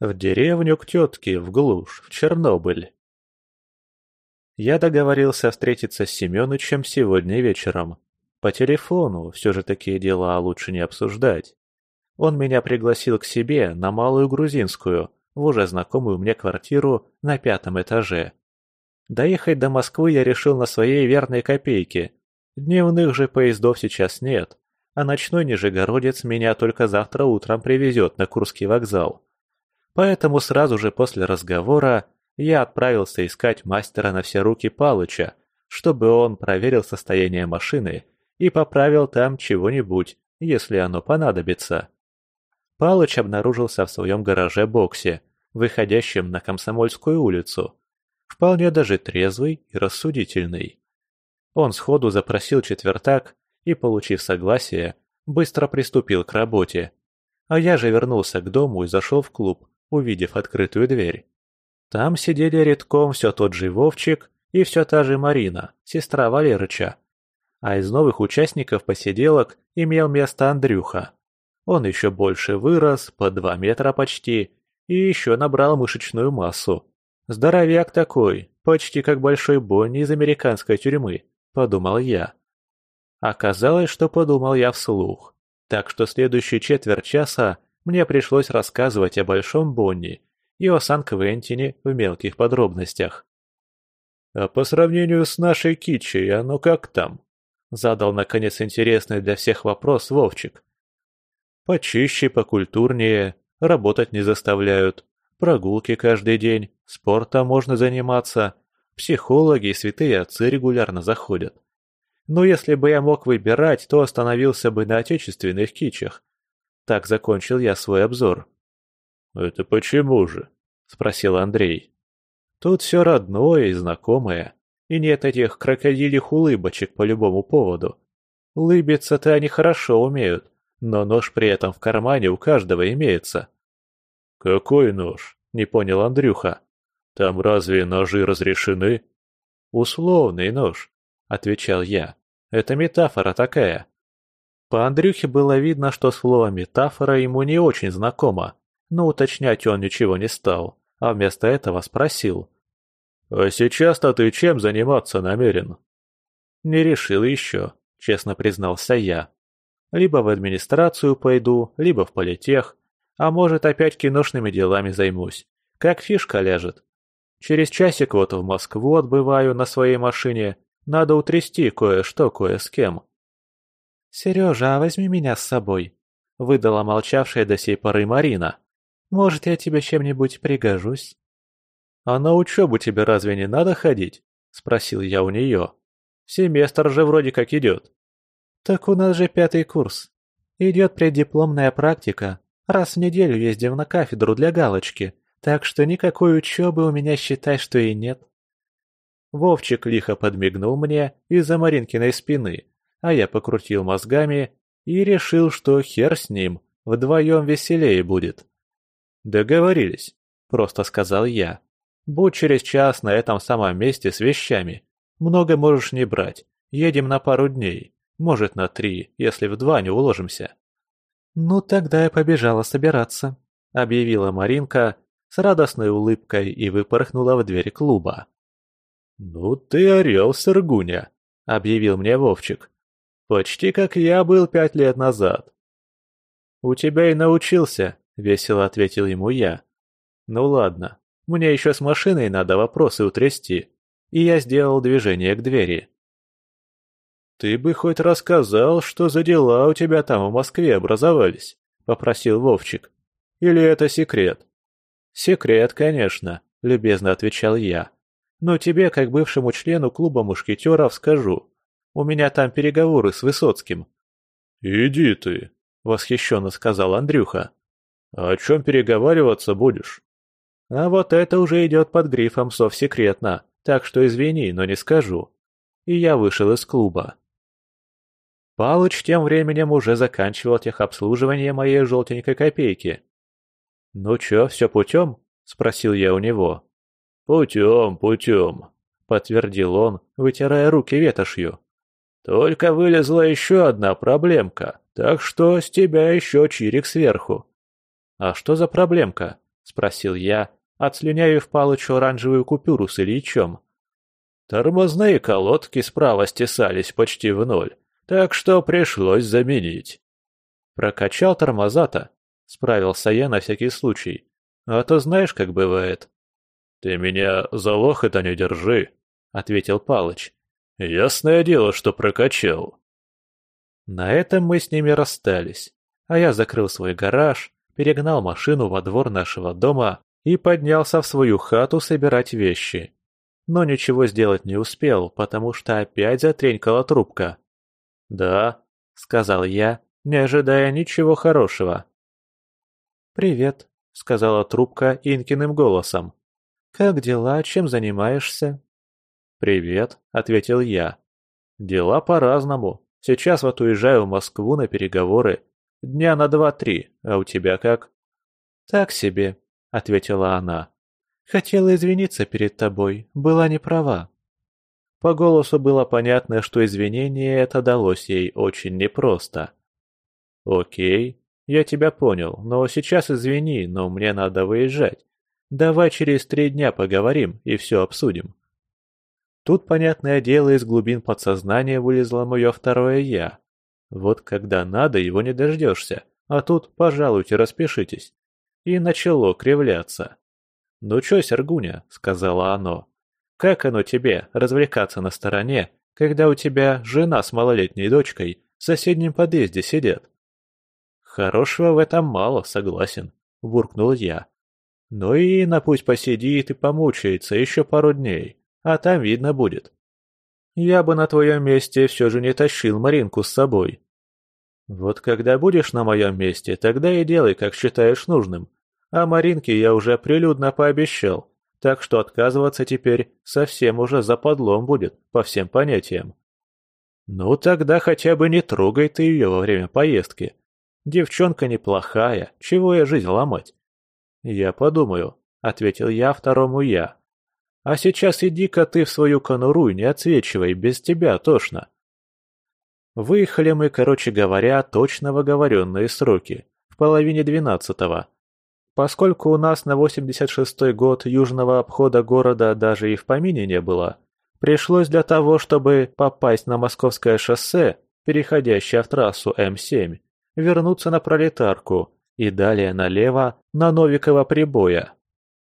В деревню к тетке, в глушь, в Чернобыль. Я договорился встретиться с Семёнычем сегодня вечером. По телефону, все же такие дела лучше не обсуждать. Он меня пригласил к себе на Малую Грузинскую, в уже знакомую мне квартиру на пятом этаже. Доехать до Москвы я решил на своей верной копейке. Дневных же поездов сейчас нет, а ночной Нижегородец меня только завтра утром привезет на Курский вокзал. Поэтому сразу же после разговора я отправился искать мастера на все руки Палыча, чтобы он проверил состояние машины и поправил там чего-нибудь, если оно понадобится. Палыч обнаружился в своем гараже-боксе, выходящем на Комсомольскую улицу. Вполне даже трезвый и рассудительный. Он сходу запросил четвертак и, получив согласие, быстро приступил к работе. А я же вернулся к дому и зашел в клуб, увидев открытую дверь. Там сидели редком все тот же Вовчик и все та же Марина, сестра Валерыча. А из новых участников посиделок имел место Андрюха. Он еще больше вырос, по два метра почти, и еще набрал мышечную массу. Здоровяк такой, почти как большой Бонни из американской тюрьмы, подумал я. Оказалось, что подумал я вслух. Так что следующие четверть часа мне пришлось рассказывать о Большом Бонни и о Сан-Квентине в мелких подробностях. «А по сравнению с нашей Китчей, оно как там?» — задал, наконец, интересный для всех вопрос Вовчик. «Почище, покультурнее, работать не заставляют, прогулки каждый день, спортом можно заниматься, психологи и святые отцы регулярно заходят. Но если бы я мог выбирать, то остановился бы на отечественных кичах, так закончил я свой обзор. «Это почему же?» – спросил Андрей. «Тут все родное и знакомое, и нет этих крокодильих улыбочек по любому поводу. Улыбиться-то они хорошо умеют, но нож при этом в кармане у каждого имеется». «Какой нож?» – не понял Андрюха. «Там разве ножи разрешены?» «Условный нож», – отвечал я. «Это метафора такая. По Андрюхе было видно, что слово «метафора» ему не очень знакомо, но уточнять он ничего не стал, а вместо этого спросил. «А сейчас-то ты чем заниматься намерен?» «Не решил еще», — честно признался я. «Либо в администрацию пойду, либо в политех, а может опять киношными делами займусь, как фишка ляжет. Через часик вот в Москву отбываю на своей машине, надо утрясти кое-что кое с кем». «Сережа, возьми меня с собой», — выдала молчавшая до сей поры Марина. «Может, я тебе чем-нибудь пригожусь?» «А на учебу тебе разве не надо ходить?» — спросил я у нее. «Семестр же вроде как идет». «Так у нас же пятый курс. Идет преддипломная практика. Раз в неделю ездим на кафедру для галочки, так что никакой учебы у меня считай, что и нет». Вовчик лихо подмигнул мне из-за Маринкиной спины, а я покрутил мозгами и решил, что хер с ним, вдвоем веселее будет. «Договорились», — просто сказал я. «Будь через час на этом самом месте с вещами. Много можешь не брать. Едем на пару дней. Может, на три, если в два не уложимся». «Ну, тогда я побежала собираться», — объявила Маринка с радостной улыбкой и выпорхнула в дверь клуба. «Ну ты орел, Сыргуня», — объявил мне Вовчик. Почти как я был пять лет назад. «У тебя и научился», — весело ответил ему я. «Ну ладно, мне еще с машиной надо вопросы утрясти». И я сделал движение к двери. «Ты бы хоть рассказал, что за дела у тебя там в Москве образовались», — попросил Вовчик. «Или это секрет?» «Секрет, конечно», — любезно отвечал я. «Но тебе, как бывшему члену клуба мушкетеров, скажу. У меня там переговоры с Высоцким». «Иди ты», — восхищенно сказал Андрюха. «А о чем переговариваться будешь?» «А вот это уже идет под грифом «Совсекретно», так что извини, но не скажу». И я вышел из клуба. Палыч тем временем уже заканчивал техобслуживание моей желтенькой копейки. «Ну чё, все путем?» — спросил я у него. «Путем, путем», — подтвердил он, вытирая руки ветошью. Только вылезла еще одна проблемка, так что с тебя еще чирик сверху». «А что за проблемка?» – спросил я, отслюняев Палычу оранжевую купюру с Ильичом. Тормозные колодки справа стесались почти в ноль, так что пришлось заменить. Прокачал тормоза-то, справился я на всякий случай. А то знаешь, как бывает. «Ты меня за лох-то не держи», — ответил Палыч. «Ясное дело, что прокачал». На этом мы с ними расстались, а я закрыл свой гараж, перегнал машину во двор нашего дома и поднялся в свою хату собирать вещи. Но ничего сделать не успел, потому что опять затренькала трубка. «Да», — сказал я, не ожидая ничего хорошего. «Привет», — сказала трубка Инкиным голосом. «Как дела? Чем занимаешься?» «Привет», — ответил я. «Дела по-разному. Сейчас вот уезжаю в Москву на переговоры. Дня на два-три. А у тебя как?» «Так себе», — ответила она. «Хотела извиниться перед тобой, была не права». По голосу было понятно, что извинение это далось ей очень непросто. «Окей, я тебя понял, но сейчас извини, но мне надо выезжать. Давай через три дня поговорим и все обсудим». Тут, понятное дело, из глубин подсознания вылезло мое второе «я». Вот когда надо, его не дождешься, а тут, пожалуйте, распишитесь и начало кривляться. «Ну чё, Сергуня?» — сказала оно. «Как оно тебе, развлекаться на стороне, когда у тебя жена с малолетней дочкой в соседнем подъезде сидят?» «Хорошего в этом мало, согласен», — буркнул я. «Ну и на пусть посидит и помучается еще пару дней, а там видно будет. Я бы на твоем месте все же не тащил Маринку с собой». «Вот когда будешь на моем месте, тогда и делай, как считаешь нужным», а Маринке я уже прилюдно пообещал, так что отказываться теперь совсем уже западлом будет, по всем понятиям. Ну тогда хотя бы не трогай ты ее во время поездки. Девчонка неплохая, чего я жизнь ломать? Я подумаю, ответил я второму я. А сейчас иди-ка ты в свою конуру и не отсвечивай, без тебя тошно. Выехали мы, короче говоря, точно в оговоренные сроки, в половине двенадцатого. Поскольку у нас на 86-й год южного обхода города даже и в помине не было, пришлось для того, чтобы попасть на московское шоссе, переходящее в трассу М7, вернуться на Пролетарку и далее налево на Новикова прибоя.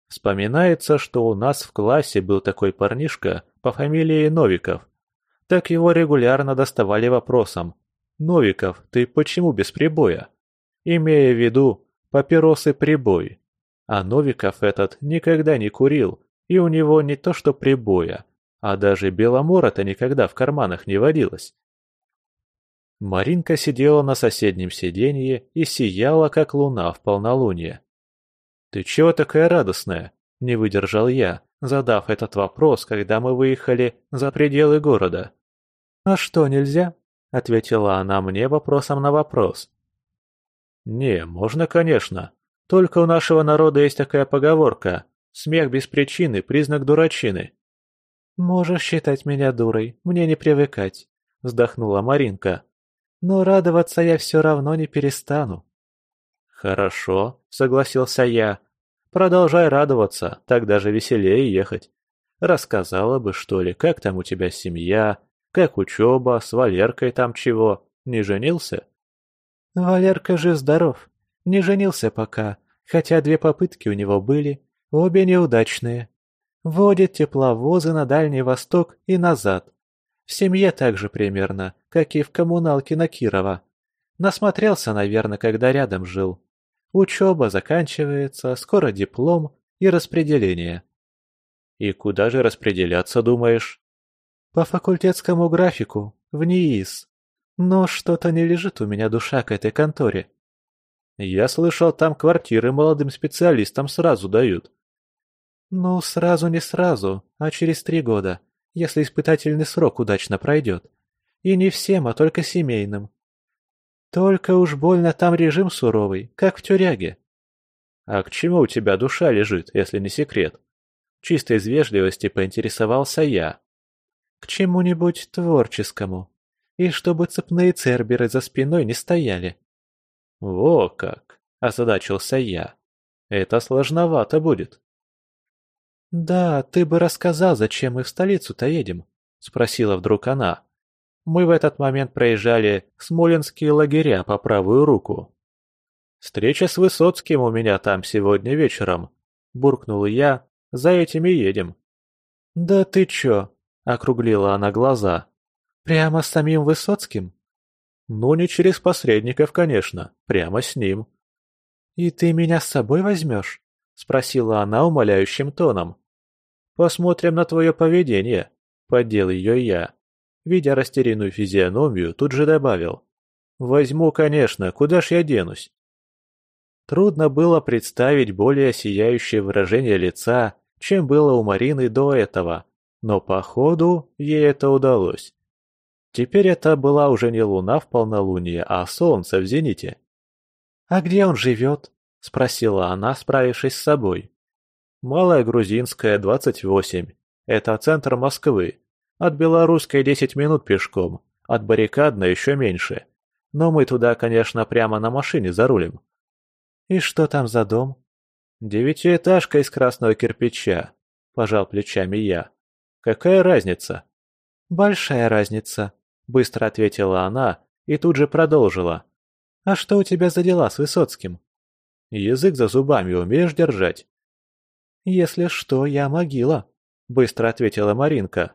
Вспоминается, что у нас в классе был такой парнишка по фамилии Новиков. Так его регулярно доставали вопросом «Новиков, ты почему без прибоя?» Имея в виду, папиросы прибой. А Новиков этот никогда не курил, и у него не то что прибоя, а даже беломора-то никогда в карманах не водилось. Маринка сидела на соседнем сиденье и сияла, как луна в полнолуние. «Ты чего такая радостная?» – не выдержал я, задав этот вопрос, когда мы выехали за пределы города. «А что, нельзя?» – ответила она мне вопросом на вопрос. «Не, можно, конечно. Только у нашего народа есть такая поговорка. Смех без причины – признак дурачины». «Можешь считать меня дурой, мне не привыкать», – вздохнула Маринка. «Но радоваться я все равно не перестану». «Хорошо», – согласился я. «Продолжай радоваться, так даже веселее ехать. Рассказала бы, что ли, как там у тебя семья, как учеба, с Валеркой там чего, не женился?» Валерка жив-здоров. Не женился пока, хотя две попытки у него были, обе неудачные. Водит тепловозы на Дальний Восток и назад. В семье так же примерно, как и в коммуналке на Кирова. Насмотрелся, наверное, когда рядом жил. Учеба заканчивается, скоро диплом и распределение. И куда же распределяться, думаешь? По факультетскому графику, в НИИС. Но что-то не лежит у меня душа к этой конторе. Я слышал, там квартиры молодым специалистам сразу дают. Ну, сразу не сразу, а через три года, если испытательный срок удачно пройдет. И не всем, а только семейным. Только уж больно там режим суровый, как в тюряге. А к чему у тебя душа лежит, если не секрет? Чисто из вежливости поинтересовался я. К чему-нибудь творческому. и чтобы цепные церберы за спиной не стояли». «Во как!» – озадачился я. «Это сложновато будет». «Да, ты бы рассказал, зачем мы в столицу-то едем?» – спросила вдруг она. Мы в этот момент проезжали смоленские лагеря по правую руку. «Встреча с Высоцким у меня там сегодня вечером», – буркнул я, – «за этими едем». «Да ты чё?» – округлила она глаза. «Прямо с самим Высоцким?» «Ну, не через посредников, конечно, прямо с ним». «И ты меня с собой возьмешь?» – спросила она умоляющим тоном. «Посмотрим на твое поведение», – поддел ее я. Видя растерянную физиономию, тут же добавил. «Возьму, конечно, куда ж я денусь?» Трудно было представить более сияющее выражение лица, чем было у Марины до этого, но походу ей это удалось. Теперь это была уже не луна в полнолуние, а солнце в зените. «А где он живет?» – спросила она, справившись с собой. «Малая Грузинская, 28. Это центр Москвы. От Белорусской десять минут пешком, от Баррикадной еще меньше. Но мы туда, конечно, прямо на машине зарулим. И что там за дом? Девятиэтажка из красного кирпича, пожал плечами я. Какая разница? Большая разница, быстро ответила она и тут же продолжила. А что у тебя за дела с Высоцким? Язык за зубами умеешь держать? Если что, я могила, быстро ответила Маринка.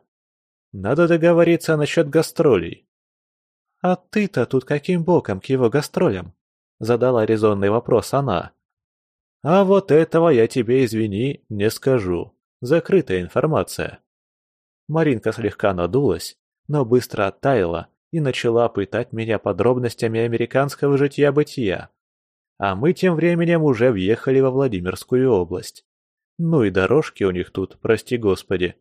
Надо договориться насчет гастролей. А ты-то тут каким боком к его гастролям? Задала резонный вопрос она. А вот этого я тебе, извини, не скажу. Закрытая информация. Маринка слегка надулась, но быстро оттаяла и начала пытать меня подробностями американского житья-бытия. А мы тем временем уже въехали во Владимирскую область. Ну и дорожки у них тут, прости господи.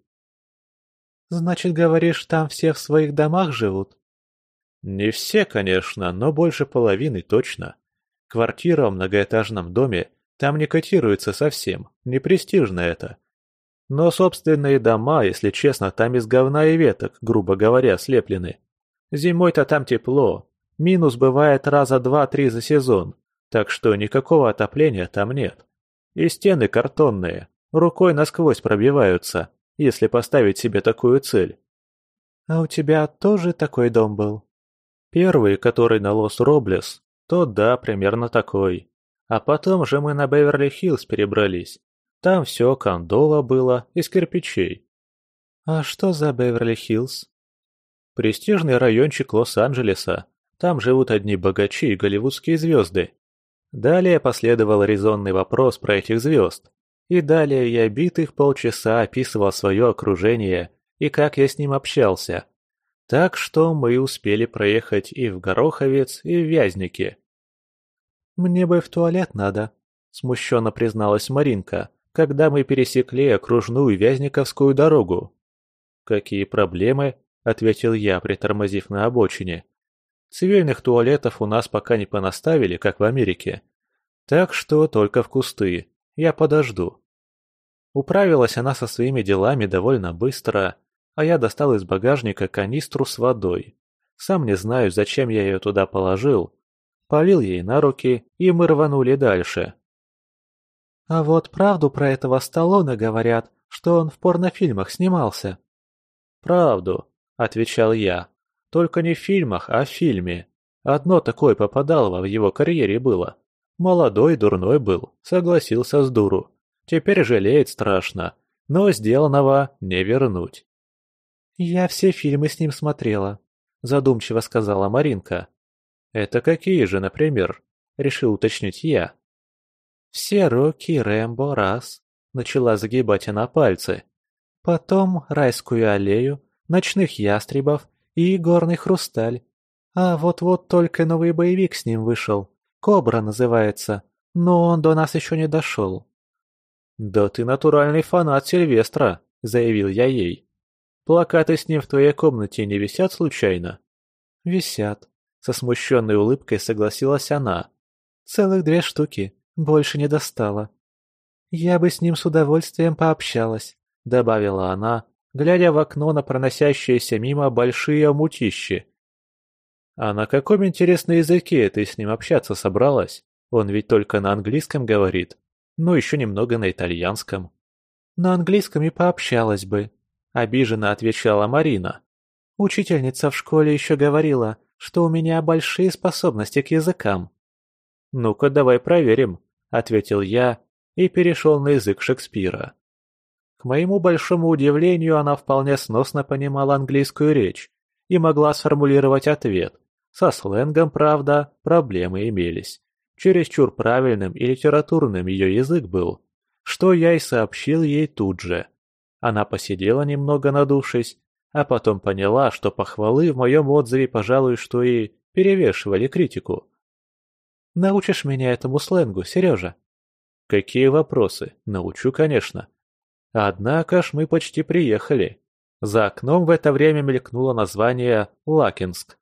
«Значит, говоришь, там все в своих домах живут?» «Не все, конечно, но больше половины точно. Квартира в многоэтажном доме там не котируется совсем, не престижно это. Но собственные дома, если честно, там из говна и веток, грубо говоря, слеплены. Зимой-то там тепло, минус бывает раза два-три за сезон, так что никакого отопления там нет. И стены картонные, рукой насквозь пробиваются, если поставить себе такую цель. А у тебя тоже такой дом был? Первый, который на Лос-Роблес, то да, примерно такой. А потом же мы на Беверли-Хиллз перебрались. Там все кондола было из кирпичей. А что за Беверли-Хиллз? Престижный райончик Лос-Анджелеса. Там живут одни богачи и голливудские звезды. Далее последовал резонный вопрос про этих звезд. И далее я битых полчаса описывал свое окружение и как я с ним общался. Так что мы успели проехать и в Гороховец, и в Вязники. «Мне бы в туалет надо», – смущенно призналась Маринка, когда мы пересекли окружную Вязниковскую дорогу. «Какие проблемы?» – ответил я, притормозив на обочине. «Цивильных туалетов у нас пока не понаставили, как в Америке. Так что только в кусты. Я подожду». Управилась она со своими делами довольно быстро, а я достал из багажника канистру с водой. Сам не знаю, зачем я ее туда положил. Полил ей на руки, и мы рванули дальше. А вот правду про этого Сталлоне говорят, что он в порнофильмах снимался. «Правду», — отвечал я. «Только не в фильмах, а в фильме. Одно такое попадало в его карьере было. Молодой, дурной был, согласился с дуру. Теперь жалеет страшно, но сделанного не вернуть. «Я все фильмы с ним смотрела», – задумчиво сказала Маринка. «Это какие же, например?» – решил уточнить я. «Все Рокки Рэмбо раз», – начала загибать она пальцы. «Потом Райскую аллею, Ночных ястребов и Горный хрусталь. А вот-вот только новый боевик с ним вышел. Кобра называется, но он до нас еще не дошел. «Да ты натуральный фанат Сильвестра», — заявил я ей. «Плакаты с ним в твоей комнате не висят случайно?» «Висят», — со смущенной улыбкой согласилась она. «Целых две штуки, больше не достала». «Я бы с ним с удовольствием пообщалась», — добавила она, глядя в окно на проносящиеся мимо большие мутищи. «А на каком интересном языке ты с ним общаться собралась? Он ведь только на английском говорит. Ну, еще немного на итальянском». «На английском и пообщалась бы», — обиженно отвечала Марина. «Учительница в школе еще говорила, что у меня большие способности к языкам». «Ну-ка, давай проверим», — ответил я и перешел на язык Шекспира. К моему большому удивлению, она вполне сносно понимала английскую речь и могла сформулировать ответ. Со сленгом, правда, проблемы имелись. Чересчур правильным и литературным ее язык был, что я и сообщил ей тут же. Она посидела немного надувшись, а потом поняла, что похвалы в моем отзыве, пожалуй, что и перевешивали критику. «Научишь меня этому сленгу, Сережа?» «Какие вопросы? Научу, конечно. Однако ж мы почти приехали. За окном в это время мелькнуло название Лакинск.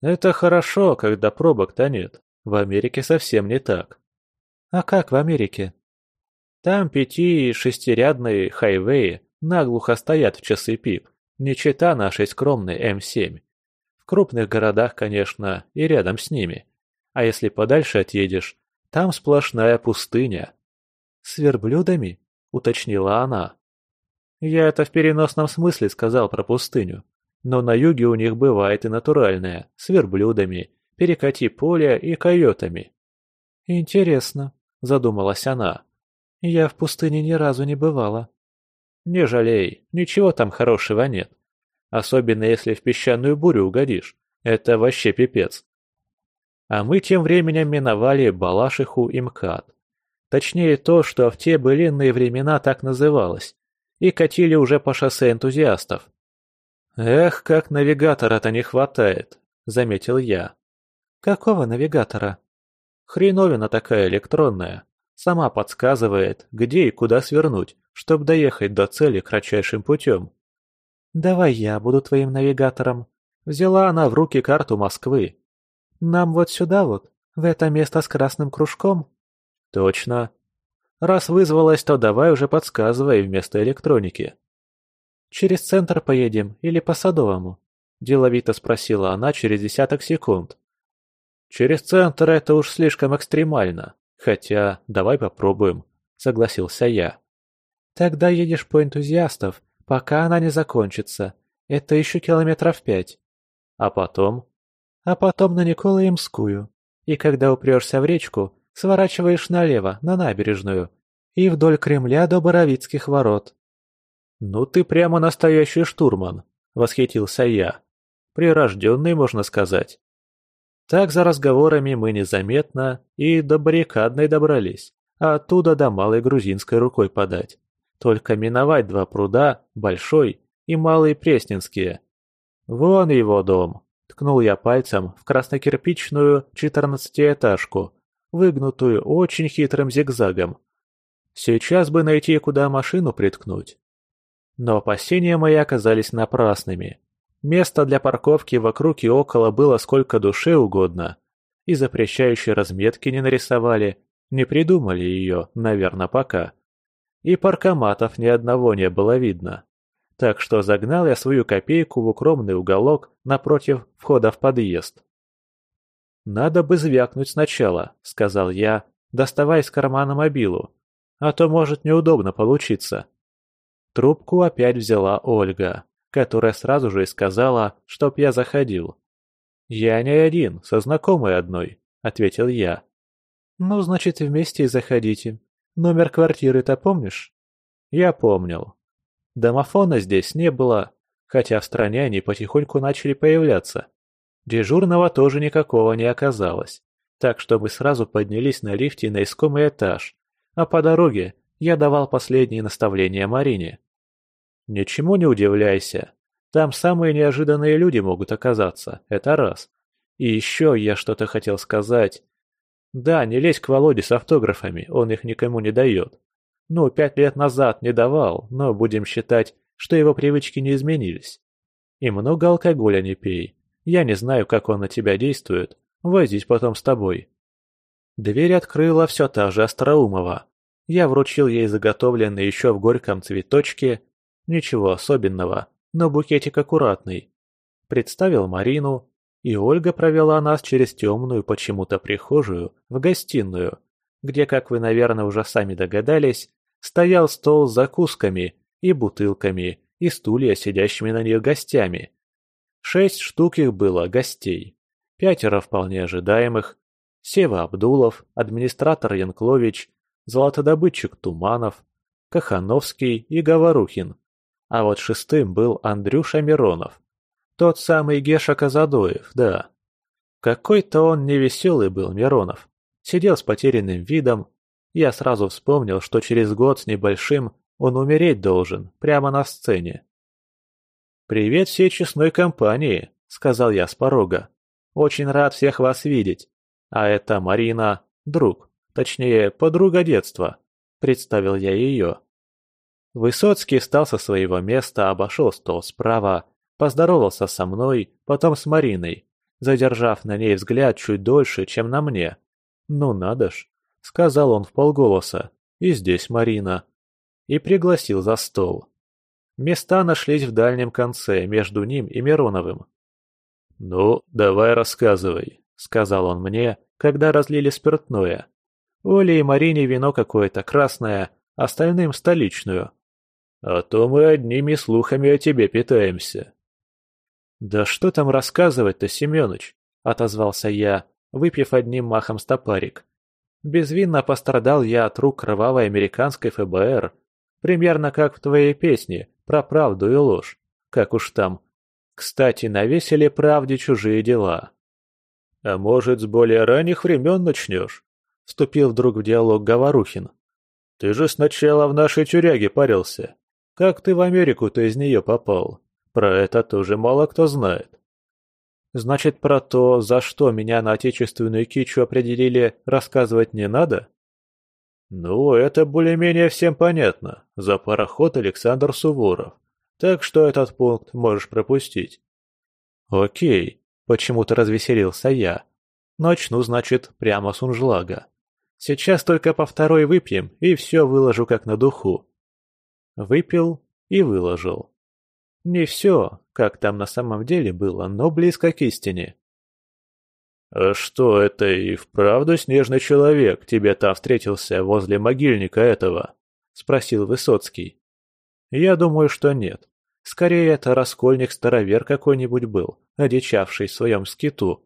Это хорошо, когда пробок-то нет. В Америке совсем не так. А как в Америке? Там пяти- и шестирядные хайвеи наглухо стоят в часы пик, не чита нашей скромной М7. В крупных городах, конечно, и рядом с ними. А если подальше отъедешь, там сплошная пустыня. С верблюдами? — уточнила она. Я это в переносном смысле сказал про пустыню. Но на юге у них бывает и натуральное, с верблюдами, перекати поля и койотами. «Интересно», — задумалась она. «Я в пустыне ни разу не бывала». «Не жалей, ничего там хорошего нет. Особенно если в песчаную бурю угодишь. Это вообще пипец». А мы тем временем миновали Балашиху и МКАД. Точнее то, что в те былинные времена так называлось. И катили уже по шоссе энтузиастов. «Эх, как навигатора-то не хватает», — заметил я. «Какого навигатора?» «Хреновина такая электронная. Сама подсказывает, где и куда свернуть, чтобы доехать до цели кратчайшим путем». «Давай я буду твоим навигатором». Взяла она в руки карту Москвы. «Нам вот сюда вот, в это место с красным кружком?» Точно. Раз вызвалась, то давай уже подсказывай вместо электроники. Через центр поедем или по Садовому? Деловито спросила она через десяток секунд. Через центр это уж слишком экстремально. Хотя, давай попробуем, согласился я. Тогда едешь по энтузиастов, пока она не закончится. Это еще километров пять. А потом? А потом на Николаемскую. И когда упрешься в речку, сворачиваешь налево, на набережную, и вдоль Кремля до Боровицких ворот. «Ну ты прямо настоящий штурман», — восхитился я. «Прирожденный, можно сказать». Так за разговорами мы незаметно и до баррикадной добрались, а оттуда до Малой Грузинской рукой подать. Только миновать два пруда, Большой и Малый Пресненские. «Вон его дом», — ткнул я пальцем в краснокирпичную четырнадцатиэтажку, выгнутую очень хитрым зигзагом. Сейчас бы найти, куда машину приткнуть. Но опасения мои оказались напрасными. Места для парковки вокруг и около было сколько душе угодно. И запрещающей разметки не нарисовали, не придумали ее, наверное, пока. И паркоматов ни одного не было видно. Так что загнал я свою копейку в укромный уголок напротив входа в подъезд. «Надо бы звякнуть сначала», — сказал я, доставая из кармана мобилу. «А то может неудобно получиться». Трубку опять взяла Ольга, которая сразу же и сказала, чтоб я заходил. «Я не один, со знакомой одной», — ответил я. «Ну, значит, вместе и заходите. Номер квартиры-то помнишь?» Я помнил. Домофона здесь не было, хотя в стране они потихоньку начали появляться. Дежурного тоже никакого не оказалось, так что мы сразу поднялись на лифте на искомый этаж, а по дороге я давал последние наставления Марине. Ничему не удивляйся, там самые неожиданные люди могут оказаться, это раз. И еще я что-то хотел сказать. Да, не лезь к Володе с автографами, он их никому не дает. Ну, пять лет назад не давал, но будем считать, что его привычки не изменились. И много алкоголя не пей. Я не знаю, как он на тебя действует. Возись потом с тобой». Дверь открыла все та же Остроумова. Я вручил ей заготовленный еще в горьком цветочке. Ничего особенного, но букетик аккуратный. Представил Марину. и Ольга провела нас через темную почему-то прихожую в гостиную, где, как вы, наверное, уже сами догадались, стоял стол с закусками и бутылками и стулья сидящими на них гостями. Шесть штук их было гостей, пятеро вполне ожидаемых, Сева Абдулов, администратор Янклович, золотодобытчик Туманов, Кахановский и Говорухин. А вот шестым был Андрюша Миронов. Тот самый Геша Казадоев, да. Какой-то он невеселый был, Миронов. Сидел с потерянным видом. Я сразу вспомнил, что через год с небольшим он умереть должен, прямо на сцене. «Привет всей честной компании», — сказал я с порога. «Очень рад всех вас видеть. А это Марина, друг, точнее, подруга детства», — представил я ее. Высоцкий встал со своего места, обошел стол справа, поздоровался со мной, потом с Мариной, задержав на ней взгляд чуть дольше, чем на мне. «Ну надо ж», — сказал он вполголоса, — «и здесь Марина». И пригласил за стол. Места нашлись в дальнем конце, между ним и Мироновым. «Ну, давай рассказывай», — сказал он мне, когда разлили спиртное. Оле и Марине вино какое-то красное, остальным столичную. А то мы одними слухами о тебе питаемся. Да что там рассказывать-то, Семёныч, отозвался я, выпив одним махом стопарик. Безвинно пострадал я от рук кровавой американской ФБР, примерно как в твоей песне про правду и ложь, как уж там. Кстати, навесили правде чужие дела. «А может, с более ранних времен начнешь?» — вступил вдруг в диалог Говорухин. «Ты же сначала в нашей тюряге парился. Как ты в Америку-то из нее попал? Про это тоже мало кто знает». «Значит, про то, за что меня на отечественную кичу определили, рассказывать не надо?» «Ну, это более-менее всем понятно. За пароход Александр Суворов. Так что этот пункт можешь пропустить». «Окей», Почему-то развеселился я. Начну, значит, прямо с унжлага. Сейчас только по второй выпьем, и все выложу как на духу. Выпил и выложил. Не все, как там на самом деле было, но близко к истине. «А что, это и вправду снежный человек тебе там встретился возле могильника этого?» — спросил Высоцкий. «Я думаю, что нет. Скорее, это раскольник-старовер какой-нибудь был, одичавший в своем скиту.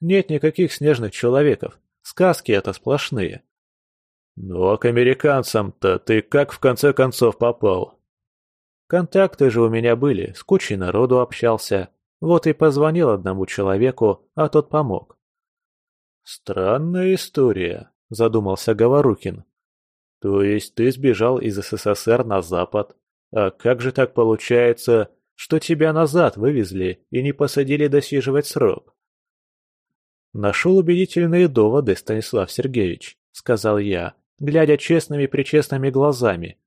Нет никаких снежных человеков, сказки это сплошные. Ну а к американцам-то ты как в конце концов попал? Контакты же у меня были, с кучей народу общался. Вот и позвонил одному человеку, а тот помог. Странная история, задумался Говорухин. То есть ты сбежал из СССР на Запад, а как же так получается, что тебя назад вывезли и не посадили досиживать срок? Нашел убедительные доводы, Станислав Сергеевич, сказал я, глядя честными-причестными глазами.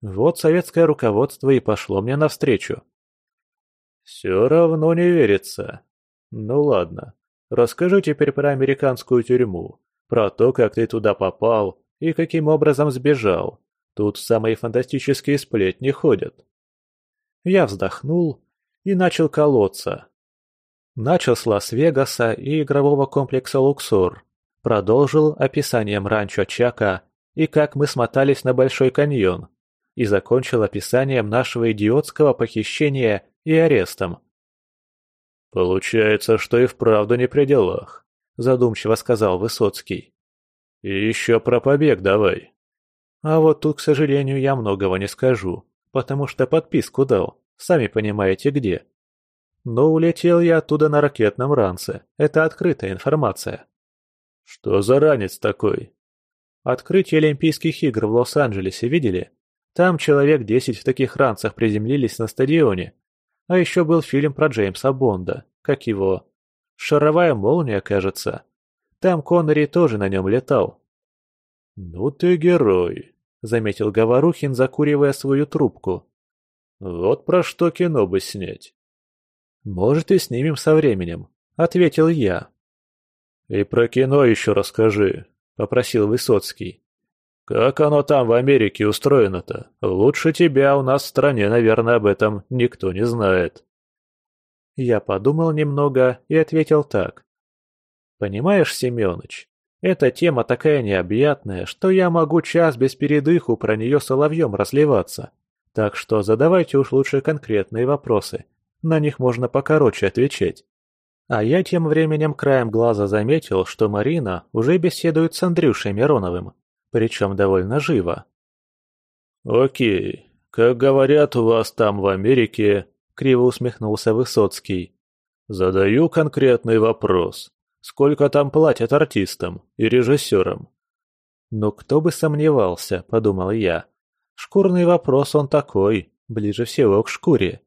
Вот советское руководство и пошло мне навстречу. Все равно не верится. Ну ладно, расскажу теперь про американскую тюрьму, про то, как ты туда попал и каким образом сбежал. Тут самые фантастические сплетни ходят. Я вздохнул и начал колоться. Начал с Лас-Вегаса и игрового комплекса «Луксор». Продолжил описанием ранчо Чака и как мы смотались на Большой каньон. И закончил описанием нашего идиотского похищения и арестом. «Получается, что и вправду не при делах», – задумчиво сказал Высоцкий. «И еще про побег давай». А вот тут, к сожалению, я многого не скажу, потому что подписку дал, сами понимаете где. Но улетел я оттуда на ракетном ранце, это открытая информация. Что за ранец такой? Открытие Олимпийских игр в Лос-Анджелесе видели? Там человек десять в таких ранцах приземлились на стадионе. А еще был фильм про Джеймса Бонда, как его... «Шаровая молния», кажется. Там Коннери тоже на нем летал, «Ну ты герой», — заметил Говорухин, закуривая свою трубку. «Вот про что кино бы снять». «Может, и снимем со временем», — ответил я. «И про кино еще расскажи», — попросил Высоцкий. «Как оно там в Америке устроено-то? Лучше тебя у нас в стране, наверное, об этом никто не знает». Я подумал немного и ответил так. «Понимаешь, Семёныч, эта тема такая необъятная, что я могу час без передыху про нее соловьем разливаться. Так что задавайте уж лучше конкретные вопросы. На них можно покороче отвечать». А я тем временем краем глаза заметил, что Марина уже беседует с Андрюшей Мироновым, причем довольно живо. «Окей, как говорят у вас там в Америке, криво усмехнулся Высоцкий. «Задаю конкретный вопрос. Сколько там платят артистам и режиссерам?» «Ну кто бы сомневался», — подумал я. «Шкурный вопрос он такой, ближе всего к шкуре».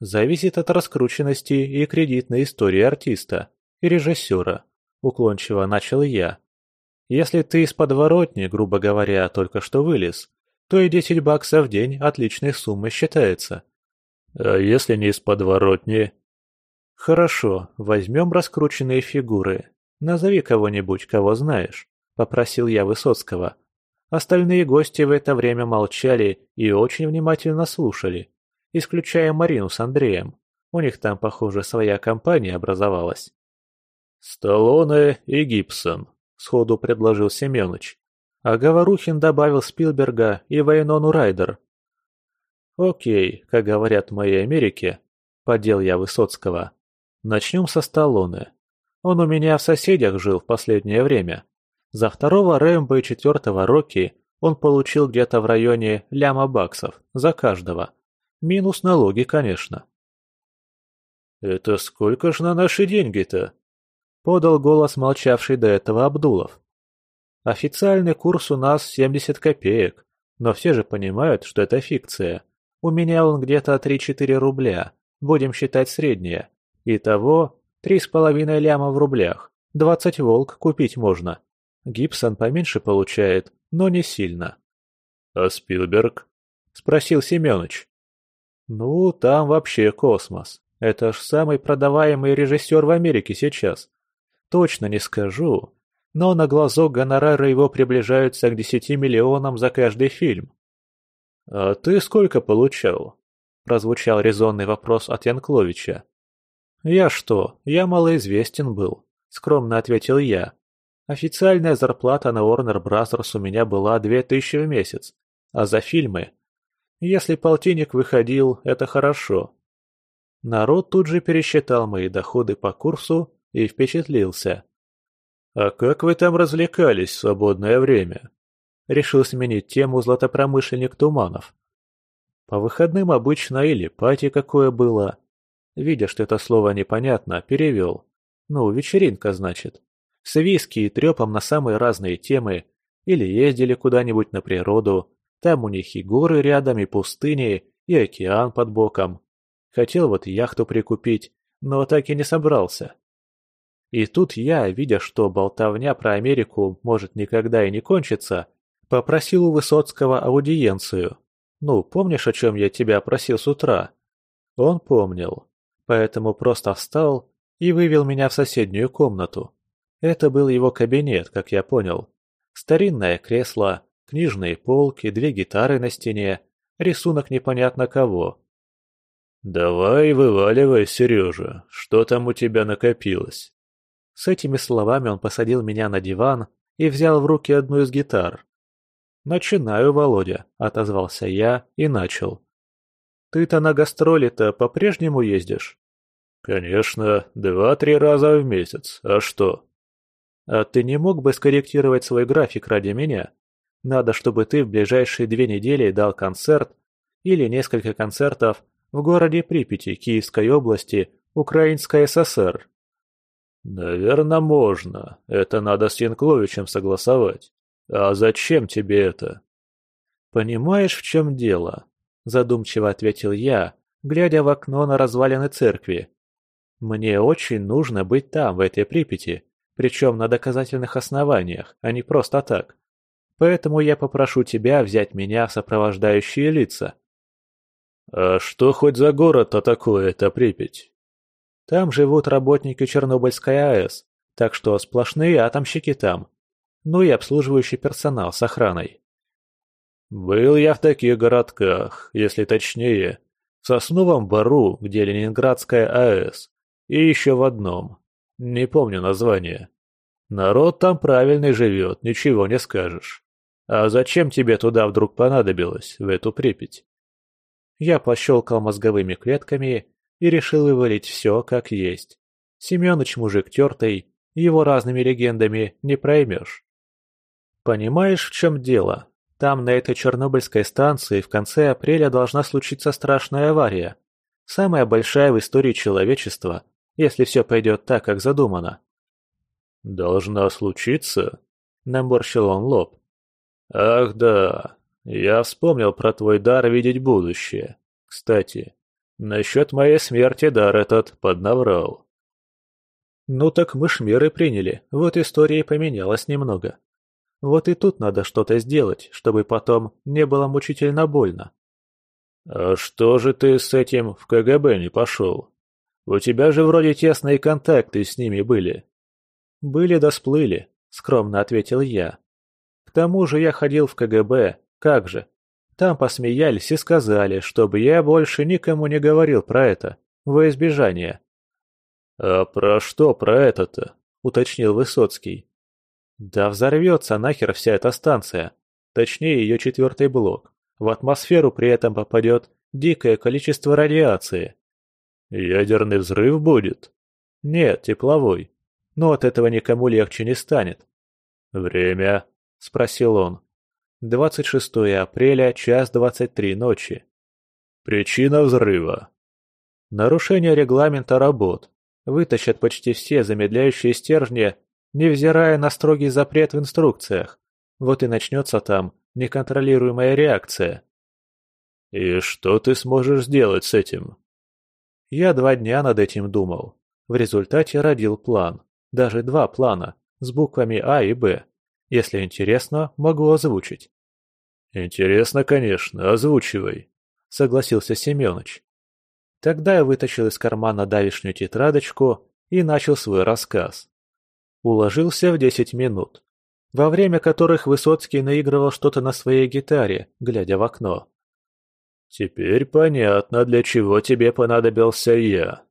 «Зависит от раскрученности и кредитной истории артиста и режиссера», — уклончиво начал я. «Если ты из подворотни, грубо говоря, только что вылез, то и 10 баксов в день отличной суммой считается. А если не из подворотни? Хорошо, возьмем раскрученные фигуры. Назови кого-нибудь, кого знаешь, попросил я Высоцкого. Остальные гости в это время молчали и очень внимательно слушали, исключая Марину с Андреем. У них там, похоже, своя компания образовалась. «Сталлоне и Гибсон», — сходу предложил Семёныч. А Говорухин добавил Спилберга и Вайнону Райдер, Окей, как говорят в моей Америке, подел я Высоцкого. Начнем со Сталлоне. Он у меня в соседях жил в последнее время. За второго Рэмбо и четвертого Рокки он получил где-то в районе ляма баксов за каждого. Минус налоги, конечно. «Это сколько ж на наши деньги-то?» — подал голос молчавший до этого Абдулов. «Официальный курс у нас 70 копеек, но все же понимают, что это фикция. У меня он где-то 3-4 рубля, будем считать среднее. Итого три с половиной ляма в рублях, 20 волк купить можно. Гибсон поменьше получает, но не сильно. «А Спилберг?» – спросил Семёныч. «Ну, там вообще космос. Это ж самый продаваемый режиссер в Америке сейчас. Точно не скажу, но на глазок гонорары его приближаются к 10 миллионам за каждый фильм. «А ты сколько получал?» – прозвучал резонный вопрос от Янкловича. «Я что, я малоизвестен был», – скромно ответил я. «Официальная зарплата на Warner Bros. у меня была две тысячи в месяц, а за фильмы? Если полтинник выходил, это хорошо». Народ тут же пересчитал мои доходы по курсу и впечатлился. «А как вы там развлекались в свободное время?» решил сменить тему златопромышленник Туманов. По выходным обычно или пати какое было. Видя, что это слово непонятно, перевел. Ну, вечеринка, значит. С виски и трепом на самые разные темы. Или ездили куда-нибудь на природу. Там у них и горы рядом, и пустыни, и океан под боком. Хотел вот яхту прикупить, но так и не собрался. И тут я, видя, что болтовня про Америку может никогда и не кончиться, Попросил у Высоцкого аудиенцию. Ну, помнишь, о чем я тебя просил с утра? Он помнил. Поэтому просто встал и вывел меня в соседнюю комнату. Это был его кабинет, как я понял. Старинное кресло, книжные полки, две гитары на стене, рисунок непонятно кого. «Давай вываливай, Сережа, что там у тебя накопилось?» С этими словами он посадил меня на диван и взял в руки одну из гитар. «Начинаю, Володя», — отозвался я и начал. «Ты-то на гастроли-то по-прежнему ездишь?» «Конечно, два-три раза в месяц. А что?» «А ты не мог бы скорректировать свой график ради меня? Надо, чтобы ты в ближайшие две недели дал концерт или несколько концертов в городе Припяти Киевской области, Украинской ССР». «Наверное, можно. Это надо с Янкловичем согласовать. «А зачем тебе это?» «Понимаешь, в чем дело?» – задумчиво ответил я, глядя в окно на развалины церкви. «Мне очень нужно быть там, в этой Припяти, причем на доказательных основаниях, а не просто так. Поэтому я попрошу тебя взять меня в сопровождающие лица». «А что хоть за город-то такое это Припять?» «Там живут работники Чернобыльской АЭС, так что сплошные атомщики там, ну и обслуживающий персонал с охраной. Был я в таких городках, если точнее. В Сосновом Бару, где Ленинградская АЭС, и еще в одном. Не помню название. Народ там правильный живет, ничего не скажешь. А зачем тебе туда вдруг понадобилось, в эту Припять? Я пощелкал мозговыми клетками и решил вывалить все как есть. Семёныч мужик тертый, его разными легендами не проймешь. Понимаешь, в чем дело? Там, на этой Чернобыльской станции, в конце апреля должна случиться страшная авария. Самая большая в истории человечества, если все пойдет так, как задумано. «Должна случиться?» – наморщил он лоб. «Ах да, я вспомнил про твой дар видеть будущее. Кстати, насчет моей смерти дар этот поднаврал». «Ну так мы ж меры приняли, вот история и поменялась немного. Вот и тут надо что-то сделать, чтобы потом не было мучительно больно». «А что же ты с этим в КГБ не пошел? У тебя же вроде тесные контакты с ними были». «Были да сплыли», — скромно ответил я. «К тому же я ходил в КГБ, как же. Там посмеялись и сказали, чтобы я больше никому не говорил про это, во избежание». «А про что про это-то?» — уточнил Высоцкий. «Да взорвется нахер вся эта станция, точнее ее четвертый блок. В атмосферу при этом попадет дикое количество радиации». «Ядерный взрыв будет?» «Нет, тепловой но от этого никому легче не станет. «Время?» – спросил он. «26 апреля, час 23 ночи». «Причина взрыва?» «Нарушение регламента работ. Вытащат почти все замедляющие стержни, невзирая на строгий запрет в инструкциях. Вот и начнется там неконтролируемая реакция». «И что ты сможешь сделать с этим?» Я два дня над этим думал. В результате родил план. Даже два плана, с буквами А и Б. Если интересно, могу озвучить. «Интересно, конечно, озвучивай», — согласился Семёныч. Тогда я вытащил из кармана давишнюю тетрадочку и начал свой рассказ. Уложился в десять минут, во время которых Высоцкий наигрывал что-то на своей гитаре, глядя в окно. «Теперь понятно, для чего тебе понадобился я»,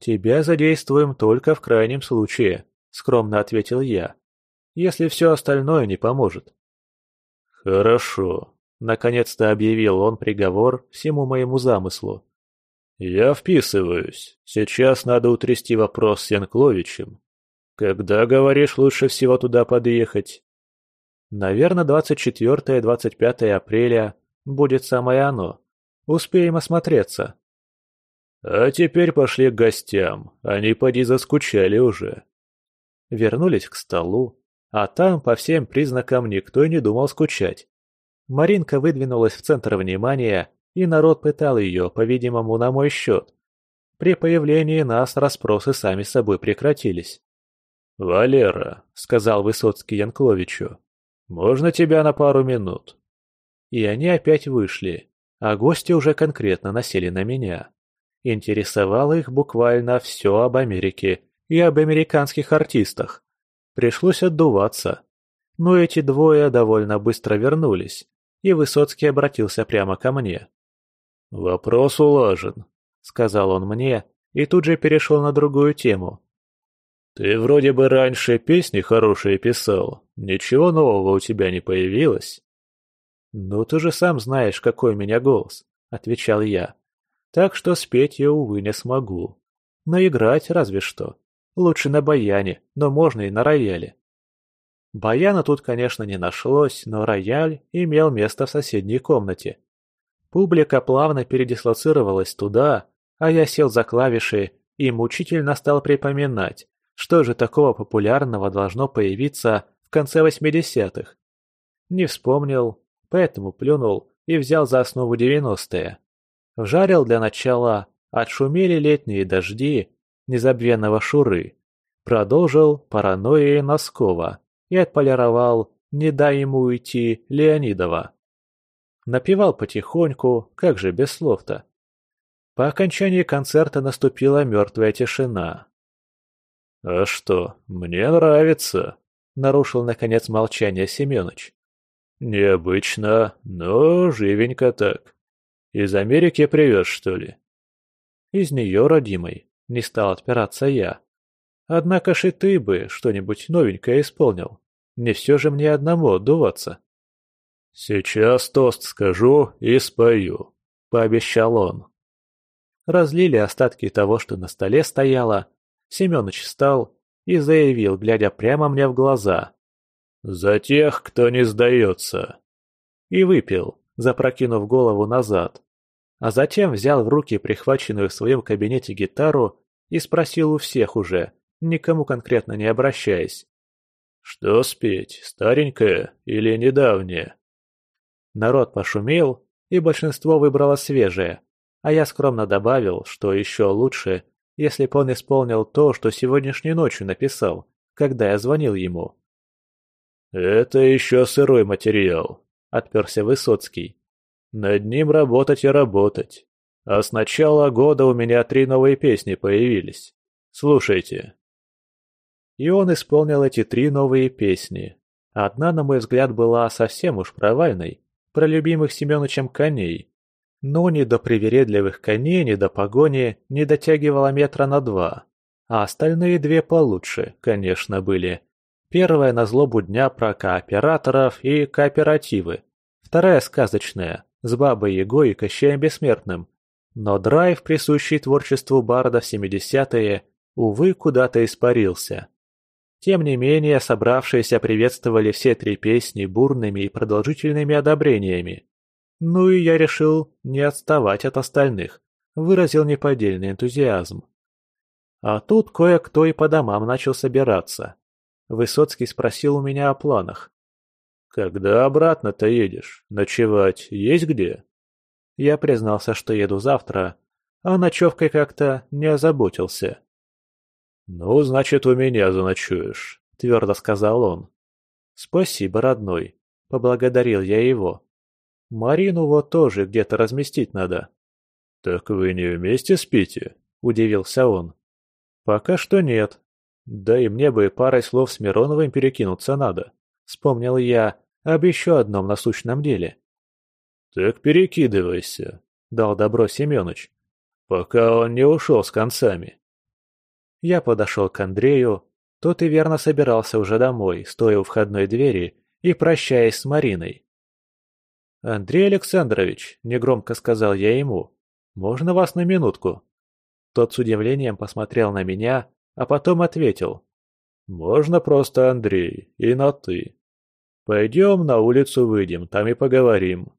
«Тебя задействуем только в крайнем случае», — скромно ответил я. «Если все остальное не поможет». «Хорошо», — наконец-то объявил он приговор всему моему замыслу. «Я вписываюсь. Сейчас надо утрясти вопрос с Янкловичем. Когда, говоришь, лучше всего туда подъехать?» «Наверное, 24-25 апреля будет самое оно. Успеем осмотреться». А теперь пошли к гостям, они поди заскучали уже. Вернулись к столу, а там по всем признакам никто и не думал скучать. Маринка выдвинулась в центр внимания, и народ пытал ее, по-видимому, на мой счет. При появлении нас расспросы сами собой прекратились. «Валера», — сказал Высоцкий Янкловичу, — «можно тебя на пару минут?» И они опять вышли, а гости уже конкретно насели на меня. Интересовало их буквально все об Америке и об американских артистах. Пришлось отдуваться. Но эти двое довольно быстро вернулись, и Высоцкий обратился прямо ко мне. «Вопрос улажен», — сказал он мне, и тут же перешел на другую тему. «Ты вроде бы раньше песни хорошие писал, ничего нового у тебя не появилось?» «Ну ты же сам знаешь, какой у меня голос», — отвечал я. Так что спеть я, увы, не смогу. Но играть разве что. Лучше на баяне, но можно и на рояле. Баяна тут, конечно, не нашлось, но рояль имел место в соседней комнате. Публика плавно передислоцировалась туда, а я сел за клавиши и мучительно стал припоминать, что же такого популярного должно появиться в конце 80-х. Не вспомнил, поэтому плюнул и взял за основу 90-е. Вжарил для начала, отшумели летние дожди незабвенного Шуры. Продолжил паранойей Носкова и отполировал «Не дай ему уйти» Леонидова. Напевал потихоньку, как же без слов-то. По окончании концерта наступила мертвая тишина. «А что, мне нравится», — нарушил наконец молчание Семёныч. «Необычно, но живенько так. Из Америки привез, что ли?» «Из нее, родимой», — не стал отпираться я. «Однако ж и ты бы что-нибудь новенькое исполнил. Не все же мне одному отдуваться». «Сейчас тост скажу и спою», — пообещал он. Разлили остатки того, что на столе стояло. Семёныч встал и заявил, глядя прямо мне в глаза. «За тех, кто не сдается!» И выпил, запрокинув голову назад. А затем взял в руки прихваченную в своем кабинете гитару и спросил у всех уже, никому конкретно не обращаясь. «Что спеть, старенькое или недавнее?» Народ пошумел, и большинство выбрало свежее, а я скромно добавил, что еще лучше, если бы он исполнил то, что сегодняшней ночью написал, когда я звонил ему. «Это еще сырой материал», — отперся Высоцкий. «Над ним работать и работать. А с начала года у меня три новые песни появились. Слушайте». И он исполнил эти три новые песни. Одна, на мой взгляд, была совсем уж провальной, про любимых Семёнычем коней. Но ни до привередливых коней, ни до погони не дотягивала метра на два. А остальные две получше, конечно, были. Первая на злобу дня про кооператоров и кооперативы. Вторая сказочная, с Бабой Ягой и Кощеем Бессмертным. Но драйв, присущий творчеству Барда в 70-е, увы, куда-то испарился. Тем не менее, собравшиеся приветствовали все три песни бурными и продолжительными одобрениями. Ну и я решил не отставать от остальных, выразил неподдельный энтузиазм. А тут кое-кто и по домам начал собираться. Высоцкий спросил у меня о планах. «Когда обратно-то едешь? Ночевать есть где?» Я признался, что еду завтра, а ночевкой как-то не озаботился. «Ну, значит, у меня заночуешь», — твердо сказал он. «Спасибо, родной», — поблагодарил я его. «Марину вот тоже где-то разместить надо». «Так вы не вместе спите?» — удивился он. «Пока что нет», да и мне бы парой слов с Мироновым перекинуться надо. Вспомнил я об еще одном насущном деле. Так перекидывайся, дал добро Семёныч, пока он не ушел с концами. Я подошел к Андрею, тот и верно собирался уже домой, стоя у входной двери и прощаясь с Мариной. «Андрей Александрович», — негромко сказал я ему, — «можно вас на минутку?» Тот с удивлением посмотрел на меня, а потом ответил. «Можно просто Андрей, и на «ты». Пойдем на улицу выйдем, там и поговорим».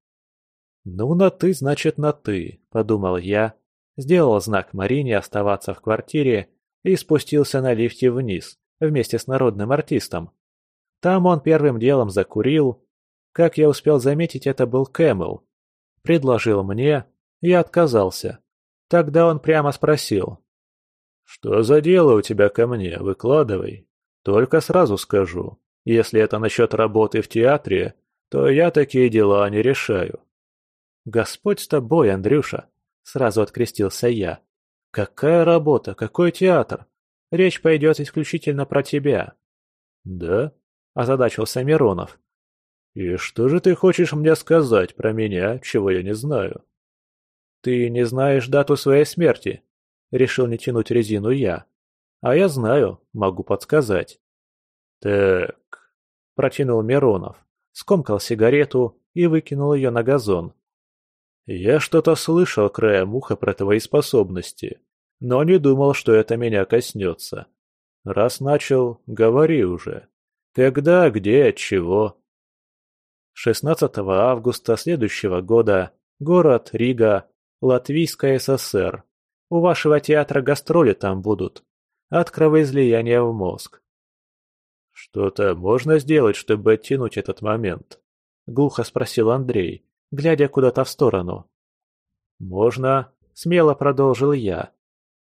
«Ну, на «ты» значит на «ты», — подумал я, сделал знак Марине оставаться в квартире и спустился на лифте вниз, вместе с народным артистом. Там он первым делом закурил. Как я успел заметить, это был Кэмэл. Предложил мне, я отказался. Тогда он прямо спросил, «Что за дело у тебя ко мне? Выкладывай. Только сразу скажу, если это насчет работы в театре, то я такие дела не решаю». «Господь с тобой, Андрюша!» — сразу открестился я. «Какая работа? Какой театр? Речь пойдет исключительно про тебя». «Да?» — озадачился Миронов. «И что же ты хочешь мне сказать про меня, чего я не знаю?» «Ты не знаешь дату своей смерти?» Решил не тянуть резину я. А я знаю, могу подсказать. Так, протянул Миронов, скомкал сигарету и выкинул ее на газон. Я что-то слышал краем уха про твои способности, но не думал, что это меня коснется. Раз начал, говори уже. Когда, где, от чего? 16 августа следующего года город Рига, Латвийская ССР. У вашего театра гастроли там будут. От кровоизлияния в мозг. «Что-то можно сделать, чтобы оттянуть этот момент?» — глухо спросил Андрей, глядя куда-то в сторону. «Можно», — смело продолжил я.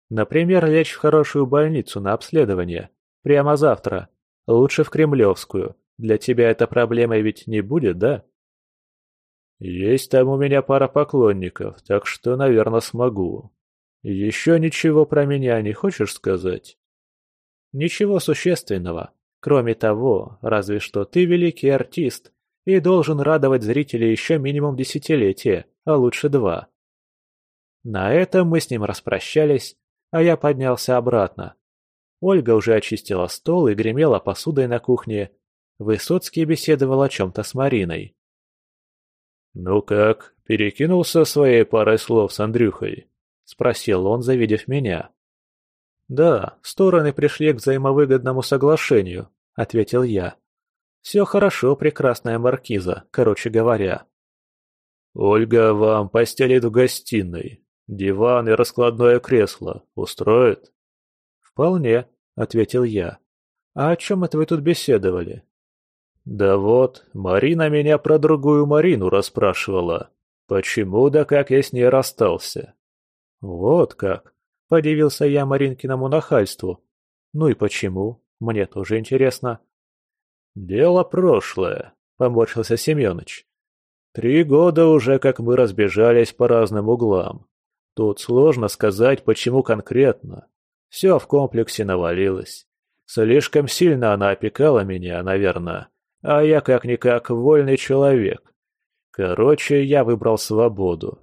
«Например, лечь в хорошую больницу на обследование. Прямо завтра. Лучше в Кремлевскую. Для тебя эта проблема ведь не будет, да?» «Есть там у меня пара поклонников, так что, наверное, смогу», «Еще ничего про меня не хочешь сказать?» «Ничего существенного. Кроме того, разве что ты великий артист и должен радовать зрителей еще минимум десятилетия, а лучше два. На этом мы с ним распрощались, а я поднялся обратно. Ольга уже очистила стол и гремела посудой на кухне. Высоцкий беседовал о чем-то с Мариной. «Ну как, перекинулся своей парой слов с Андрюхой?» — спросил он, завидев меня. «Да, стороны пришли к взаимовыгодному соглашению», — ответил я. «Все хорошо, прекрасная маркиза, короче говоря». «Ольга вам постелит в гостиной. Диван и раскладное кресло устроит?» «Вполне», — ответил я. «А о чем это вы тут беседовали?» «Да вот, Марина меня про другую Марину расспрашивала. Почему да как я с ней расстался?» «Вот как!» — подивился я Маринкиному нахальству. «Ну и почему? Мне тоже интересно». «Дело прошлое», — поморщился Семёныч. «Три года уже, как мы разбежались по разным углам. Тут сложно сказать, почему конкретно. Все в комплексе навалилось. Слишком сильно она опекала меня, наверное, а я как-никак вольный человек. Короче, я выбрал свободу.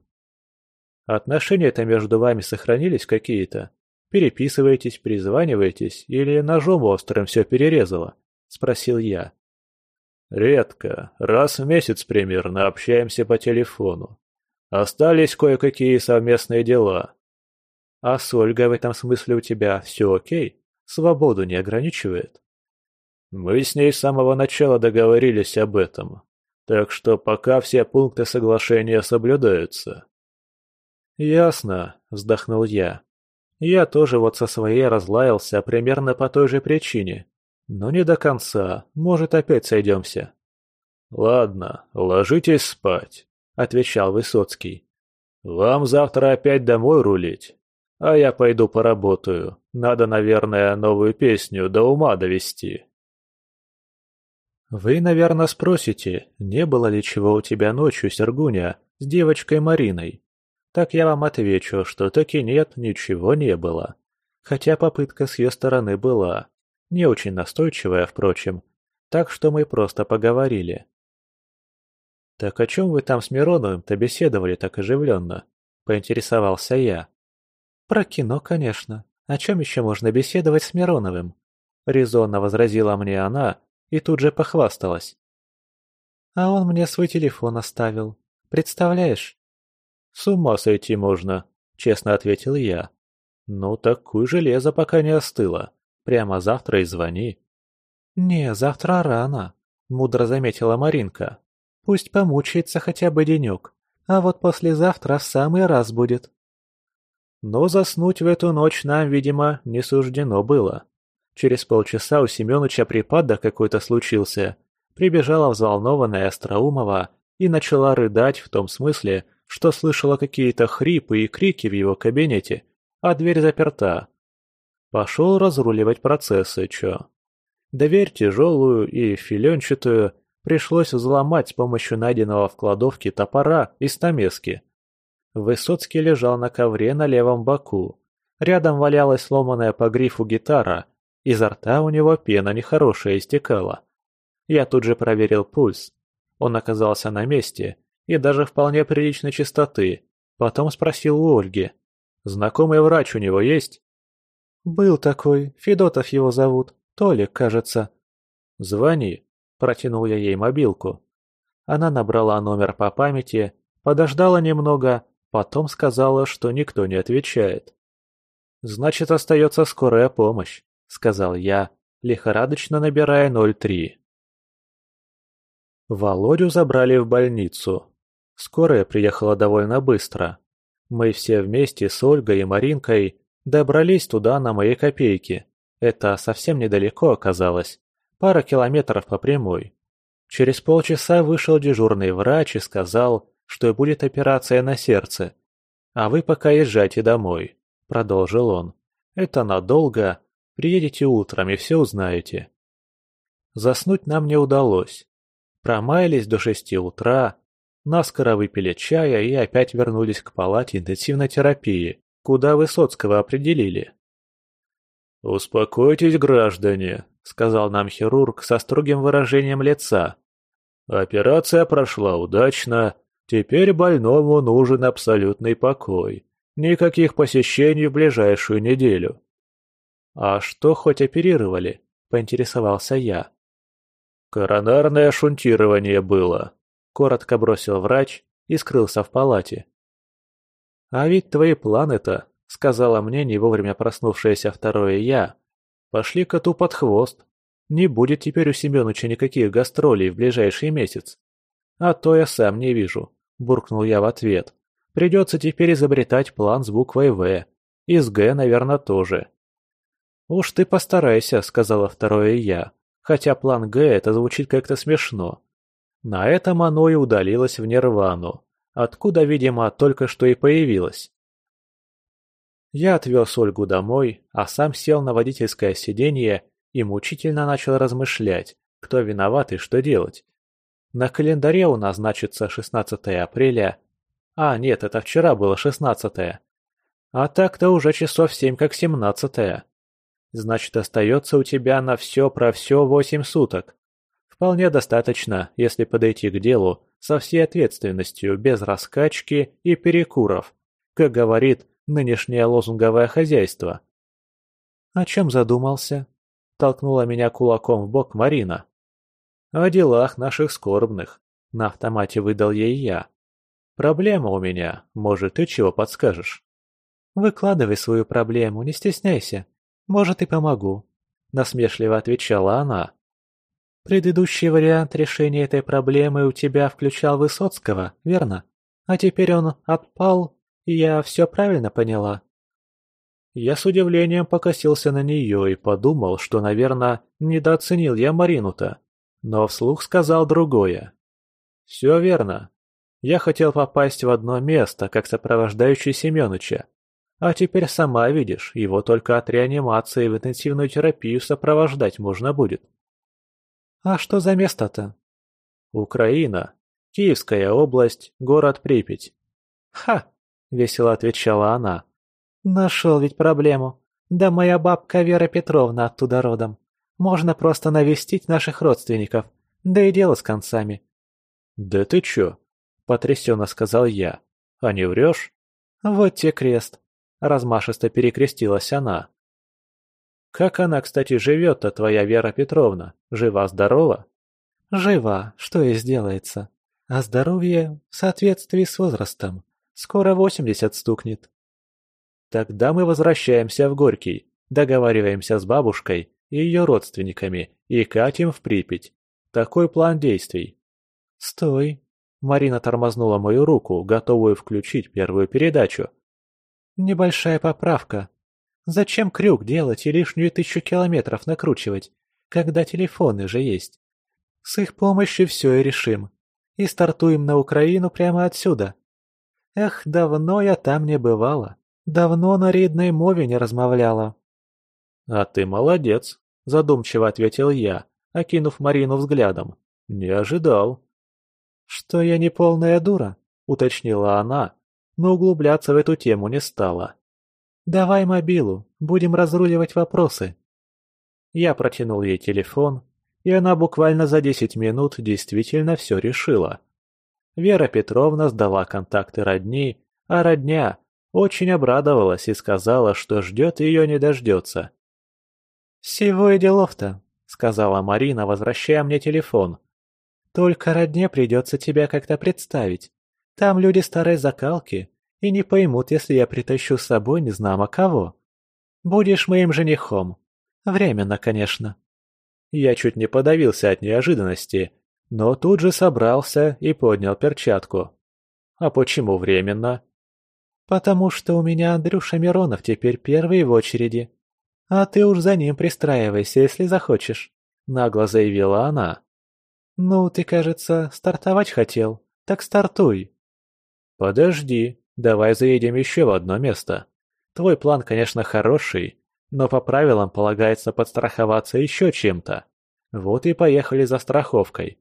Отношения-то между вами сохранились какие-то? Переписываетесь, перезваниваетесь или ножом острым все перерезало? Спросил я. Редко, раз в месяц примерно общаемся по телефону. Остались кое-какие совместные дела. А с Ольгой в этом смысле у тебя все окей? Свободу не ограничивает? Мы с ней с самого начала договорились об этом. Так что пока все пункты соглашения соблюдаются. «Ясно», — вздохнул я. «Я тоже вот со своей разлаялся примерно по той же причине. Но не до конца, может, опять сойдемся». «Ладно, ложитесь спать. — отвечал Высоцкий. «Вам завтра опять домой рулить? А я пойду поработаю. Надо, наверное, новую песню до ума довести». «Вы, наверное, спросите, не было ли чего у тебя ночью, Сергуня, с девочкой Мариной? Так я вам отвечу, что таки нет, ничего не было. Хотя попытка с ее стороны была. Не очень настойчивая, впрочем. Так что мы просто поговорили. «Так о чем вы там с Мироновым-то беседовали так оживленно?» – поинтересовался я. «Про кино, конечно. О чем еще можно беседовать с Мироновым?» – резонно возразила мне она и тут же похвасталась. «А он мне свой телефон оставил. Представляешь?» «С ума сойти можно», – честно ответил я. «Ну, такую железо пока не остыло. Прямо завтра и звони». «Не, завтра рано», – мудро заметила Маринка. Пусть помучается хотя бы денек, а вот послезавтра в самый раз будет. Но заснуть в эту ночь нам, видимо, не суждено было. Через полчаса у Семёныча припадок какой-то случился. Прибежала взволнованная Остроумова и начала рыдать в том смысле, что слышала какие-то хрипы и крики в его кабинете, а дверь заперта. Пошел разруливать процессы, чё. Дверь тяжелую и филенчатую пришлось взломать с помощью найденного в кладовке топора и стамески. Высоцкий лежал на ковре на левом боку. Рядом валялась сломанная по грифу гитара, изо рта у него пена нехорошая истекала. Я тут же проверил пульс. Он оказался на месте и даже вполне приличной чистоты. Потом спросил у Ольги. «Знакомый врач у него есть?» «Был такой, Федотов его зовут, Толик, кажется». «Звони», Протянул я ей мобилку. Она набрала номер по памяти, подождала немного, потом сказала, что никто не отвечает. «Значит, остается скорая помощь», — сказал я, лихорадочно набирая 03. Володю забрали в больницу. Скорая приехала довольно быстро. Мы все вместе с Ольгой и Маринкой добрались туда на моей копейке. Это совсем недалеко оказалось. Пара километров по прямой. Через полчаса вышел дежурный врач и сказал, что будет операция на сердце. «А вы пока езжайте домой», — продолжил он. «Это надолго. Приедете утром и все узнаете». Заснуть нам не удалось. Промаялись до шести утра, наскоро выпили чая и опять вернулись к палате интенсивной терапии, куда Высоцкого определили. «Успокойтесь, граждане», — сказал нам хирург со строгим выражением лица. «Операция прошла удачно, теперь больному нужен абсолютный покой. Никаких посещений в ближайшую неделю. А что хоть оперировали? Поинтересовался я. Коронарное шунтирование было. Коротко бросил врач и скрылся в палате. А ведь твои планы-то, сказала мне не вовремя проснувшееся второе «я», пошли коту под хвост. Не будет теперь у Семёныча никаких гастролей в ближайший месяц. А то я сам не вижу, буркнул я в ответ. Придется теперь изобретать план с буквой «В». И с «Г», наверное, тоже. «Уж ты постарайся», — сказала второе «я», хотя план «Г» это звучит как-то смешно. На этом оно и удалилось в нирвану, откуда, видимо, только что и появилось. Я отвез Ольгу домой, а сам сел на водительское сиденье и мучительно начал размышлять, кто виноват и что делать. На календаре у нас значится 16 апреля. А, нет, это вчера было 16. А так-то уже часов 7 как 17. Значит, остается у тебя на все про все 8 суток. Вполне достаточно, если подойти к делу со всей ответственностью, без раскачки и перекуров, как говорит нынешнее лозунговое хозяйство. «О чем задумался?» – толкнула меня кулаком в бок Марина. «О делах наших скорбных», – на автомате выдал ей я. «Проблема у меня, может, ты чего подскажешь?» «Выкладывай свою проблему, не стесняйся. Может, и помогу», – насмешливо отвечала она. «Предыдущий вариант решения этой проблемы у тебя включал Высоцкого, верно? А теперь он отпал я все правильно поняла?» Я с удивлением покосился на нее и подумал, что, наверное, недооценил я Марину-то, но вслух сказал другое. «Все верно. Я хотел попасть в одно место, как сопровождающий Семёныча. А теперь сама видишь, его только от реанимации в интенсивную терапию сопровождать можно будет». «А что за место-то?» «Украина. Киевская область, город Припять». «Ха! весело отвечала она. Нашел ведь проблему. Да моя бабка Вера Петровна оттуда родом. Можно просто навестить наших родственников. Да и дело с концами. Да ты чё? Потрясенно сказал я. А не врешь? Вот те крест. Размашисто перекрестилась она. Как она, кстати, живет-то, твоя Вера Петровна? Жива-здорова? Жива, что и сделается. А здоровье в соответствии с возрастом. Скоро восемьдесят стукнет. Тогда мы возвращаемся в Горький, договариваемся с бабушкой и ее родственниками и катим в Припять. Такой план действий. Стой. Марина тормознула мою руку, готовую включить первую передачу. Небольшая поправка. Зачем крюк делать и лишнюю тысячу километров накручивать, когда телефоны же есть? С их помощью все и решим. И стартуем на Украину прямо отсюда. Эх, давно я там не бывала. Давно на рідній мове не размовляла. А ты молодец, задумчиво ответил я, окинув Марину взглядом. Не ожидал. Что я не полная дура, уточнила она, но углубляться в эту тему не стала. Давай мобилу, будем разруливать вопросы. Я протянул ей телефон, и она буквально за десять минут действительно все решила. Вера Петровна сдала контакты родни, а родня очень обрадовалась и сказала, что ждет ее не дождется. «Всего и делов-то», — сказала Марина, возвращая мне телефон. «Только родне придется тебя как-то представить. Там люди старой закалки и не поймут, если я притащу с собой незнамо кого. Будешь моим женихом. Временно, конечно». Я чуть не подавился от неожиданности, но тут же собрался и поднял перчатку. А почему временно? Потому что у меня Андрюша Миронов теперь первый в очереди. А ты уж за ним пристраивайся, если захочешь, нагло заявила она. Ну, ты, кажется, стартовать хотел. Так стартуй. Подожди, давай заедем еще в одно место. Твой план, конечно, хороший, но по правилам полагается подстраховаться еще чем-то. Вот и поехали за страховкой.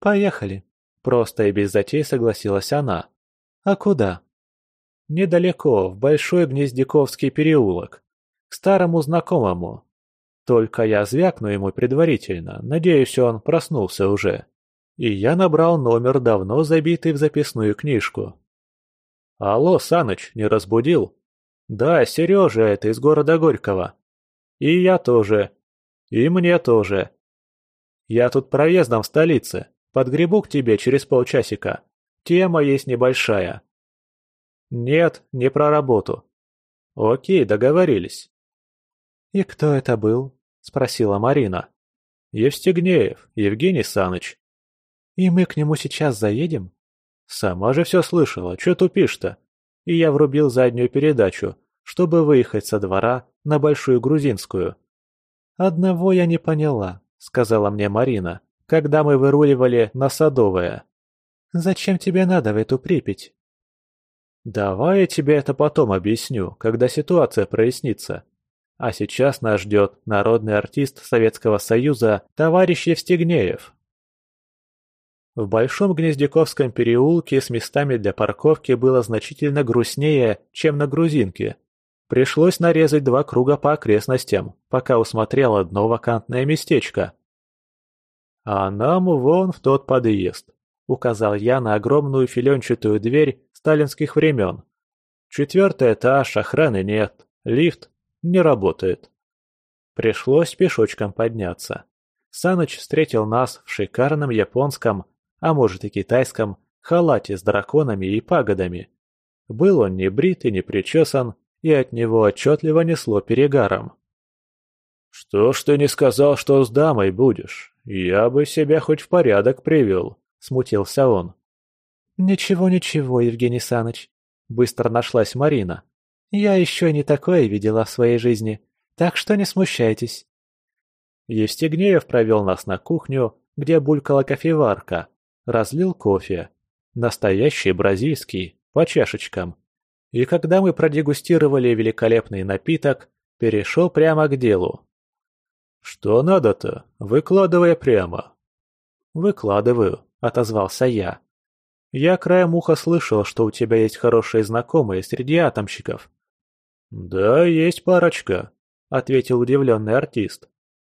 «Поехали», — просто и без затей согласилась она. «А куда?» «Недалеко, в Большой Гнездяковский переулок. К старому знакомому. Только я звякну ему предварительно, надеюсь, он проснулся уже. И я набрал номер, давно забитый в записную книжку. «Алло, Саныч, не разбудил?» «Да, Сережа это из города Горького». «И я тоже. И мне тоже. Я тут проездом в столице. Подгребу к тебе через полчасика. Тема есть небольшая». «Нет, не про работу». «Окей, договорились». «И кто это был?» – спросила Марина. «Евстигнеев, Евгений Саныч». «И мы к нему сейчас заедем?» «Сама же все слышала, что тупишь-то?» И я врубил заднюю передачу, чтобы выехать со двора на Большую Грузинскую. «Одного я не поняла», — сказала мне Марина, когда мы выруливали на Садовое. «Зачем тебе надо в эту Припять?» «Давай я тебе это потом объясню, когда ситуация прояснится. А сейчас нас ждет народный артист Советского Союза товарищ Евстигнеев». В Большом Гнездяковском переулке с местами для парковки было значительно грустнее, чем на Грузинке. Пришлось нарезать два круга по окрестностям, пока усмотрел одно вакантное местечко. «А нам вон в тот подъезд», — указал я на огромную филенчатую дверь сталинских времен. «Четвертый этаж, охраны нет, лифт не работает». Пришлось пешочком подняться. Саныч встретил нас в шикарном японском, а может и китайском, халате с драконами и пагодами. Был он не брит и не причесан, и от него отчетливо несло перегаром. «Что ж ты не сказал, что с дамой будешь? Я бы себя хоть в порядок привел», — смутился он. «Ничего-ничего, Евгений Саныч», — быстро нашлась Марина. «Я еще не такое видела в своей жизни, так что не смущайтесь». Евстигнеев провел нас на кухню, где булькала кофеварка, разлил кофе. Настоящий бразильский, по чашечкам. И когда мы продегустировали великолепный напиток, перешел прямо к делу. «Что надо-то? Выкладывай прямо». «Выкладываю», — отозвался я. «Я краем уха слышал, что у тебя есть хорошие знакомые среди атомщиков». «Да, есть парочка», — ответил удивленный артист.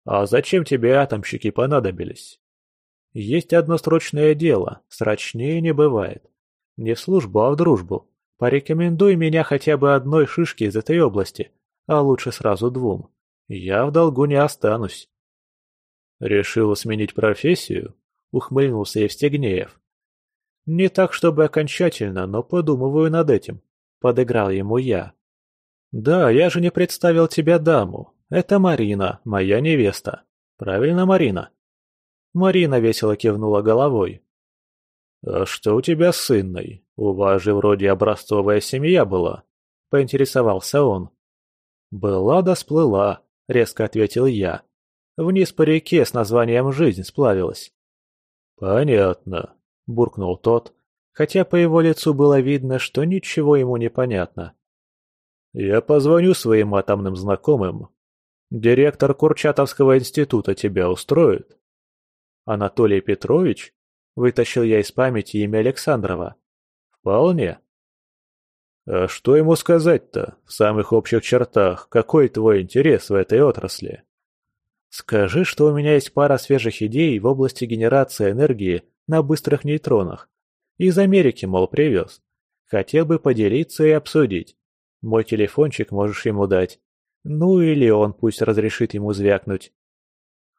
«А зачем тебе атомщики понадобились?» «Есть одно срочное дело, срочнее не бывает. Не в службу, а в дружбу. Порекомендуй меня хотя бы одной шишке из этой области, а лучше сразу двум. Я в долгу не останусь. Решил сменить профессию? Ухмыльнулся Евстигнеев. Не так, чтобы окончательно, но подумываю над этим. Подыграл ему я. Да, я же не представил тебя даму. Это Марина, моя невеста. Правильно, Марина? Марина весело кивнула головой. «А что у тебя с сынной? У вас же вроде образцовая семья была», — поинтересовался он. «Была да сплыла», — резко ответил я. «Вниз по реке с названием «Жизнь» сплавилась». «Понятно», — буркнул тот, хотя по его лицу было видно, что ничего ему не понятно. «Я позвоню своим атомным знакомым. Директор Курчатовского института тебя устроит?» «Анатолий Петрович?» Вытащил я из памяти имя Александрова. Вполне. А что ему сказать-то, в самых общих чертах, какой твой интерес в этой отрасли? Скажи, что у меня есть пара свежих идей в области генерации энергии на быстрых нейтронах. Из Америки, мол, привез. Хотел бы поделиться и обсудить. Мой телефончик можешь ему дать. Ну или он пусть разрешит ему звякнуть.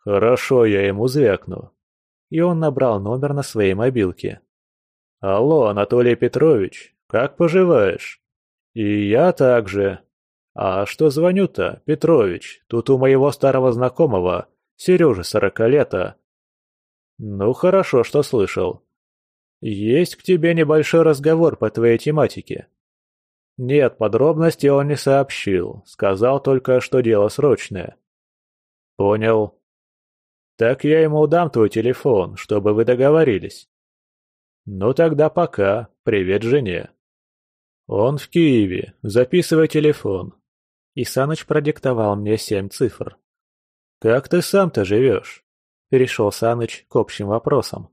Хорошо, я ему звякну и он набрал номер на своей мобилке. «Алло, Анатолий Петрович, как поживаешь?» «И я также». «А что звоню-то, Петрович? Тут у моего старого знакомого, Сережи сорока лета». «Ну, хорошо, что слышал. Есть к тебе небольшой разговор по твоей тематике». «Нет, подробностей он не сообщил, сказал только, что дело срочное». «Понял. Так я ему дам твой телефон, чтобы вы договорились. Ну тогда пока, привет жене. Он в Киеве, записывай телефон. И Саныч продиктовал мне семь цифр. Как ты сам-то живешь? Перешел Саныч к общим вопросам.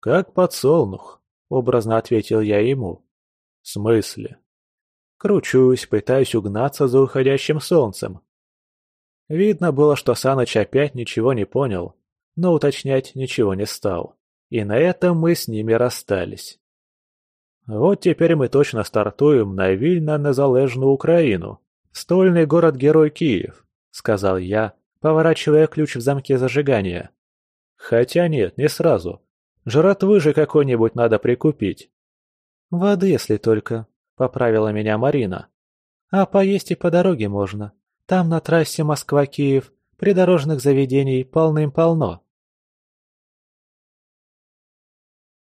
Как подсолнух, образно ответил я ему. В смысле? Кручусь, пытаюсь угнаться за уходящим солнцем. Видно было, что Саныч опять ничего не понял, но уточнять ничего не стал. И на этом мы с ними расстались. Вот теперь мы точно стартуем на вільно-незалежну Украину. Стольный город-герой Киев, сказал я, поворачивая ключ в замке зажигания. Хотя нет, не сразу. Жратвы же какой-нибудь надо прикупить. Воды, если только, поправила меня Марина. А поесть и по дороге можно. Там на трассе Москва-Киев придорожных заведений полным-полно.